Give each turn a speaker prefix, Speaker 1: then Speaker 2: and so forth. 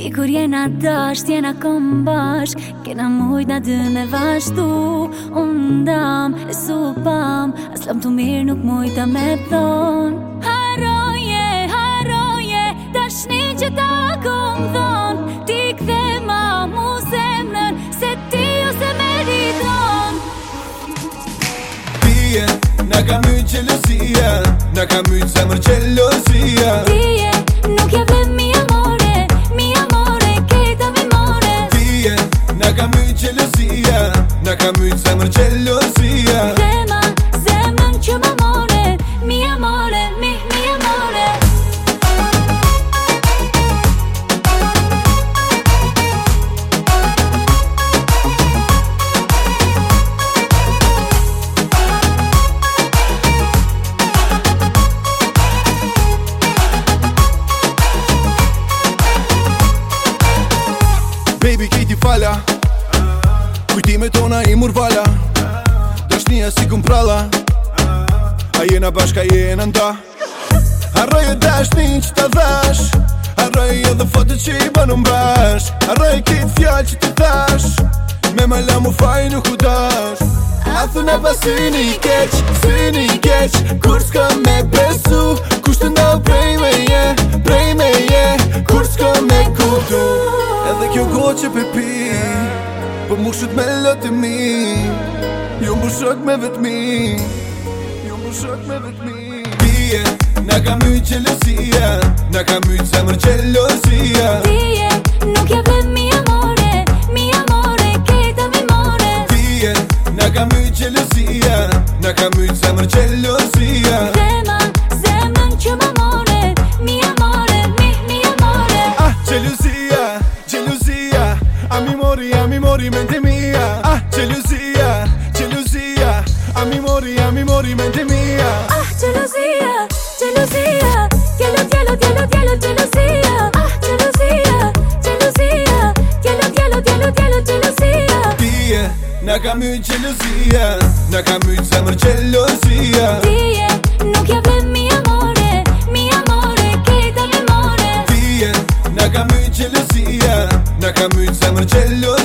Speaker 1: I kur jena dasht, jena kom bash Kena mujt na dy me vashtu Unë dam, e su pam Aslam të mirë nuk mujt ta me thon Haroje, haroje Dashni që ta kom thon Ti kthe ma mu zemrën Se ti ose me di thon Pije,
Speaker 2: na ka myt qëllësia Na ka myt zemrë Shaka mytë zemrë qëllë o sija
Speaker 1: Zema, zemrën që më more Mi e more, mi e
Speaker 3: Baby, kejti falja Kujtime tona i murvala Dashnia si kum prala A jena bashka jena nda Arroj e dashni që ta dhash Arroj e dhe fotët që i banum mbash Arroj e kitë fjallë që të dash Me ma la mu faj nuk u dash A thune pa syni keq, syni keq Kur s'ka me besu Kur s'të nda prej me je, prej me je Kur s'ka me kutu Edhe kjo goqe pepi Për më me lëti mi Jo më shëtë me vetë mi
Speaker 1: Jo më me vetë mi
Speaker 2: Pije, në ka më qëllësia Në ka më i të zemër qëllësia
Speaker 1: nuk jë vëmë mi amore Mi amore, kejta mi more
Speaker 2: Pije, në ka më qëllësia Në ka më i zemër qëllësia
Speaker 3: mori mia Ah, gelosia, gelosia A mi mori, a mi mori mente
Speaker 1: mia Ah, gelosia, gelosia Gelo, gelo, gelo, gelo, gelosia Ah, gelosia, gelosia Gelo, gelo, gelo, gelo, gelosia
Speaker 2: Die, na kam my gelosia Na ka my gelosia
Speaker 1: nuk jav me mi amore Mi amore, kita me more
Speaker 2: Die, na ka my gelosia Na ka my zemr gelosia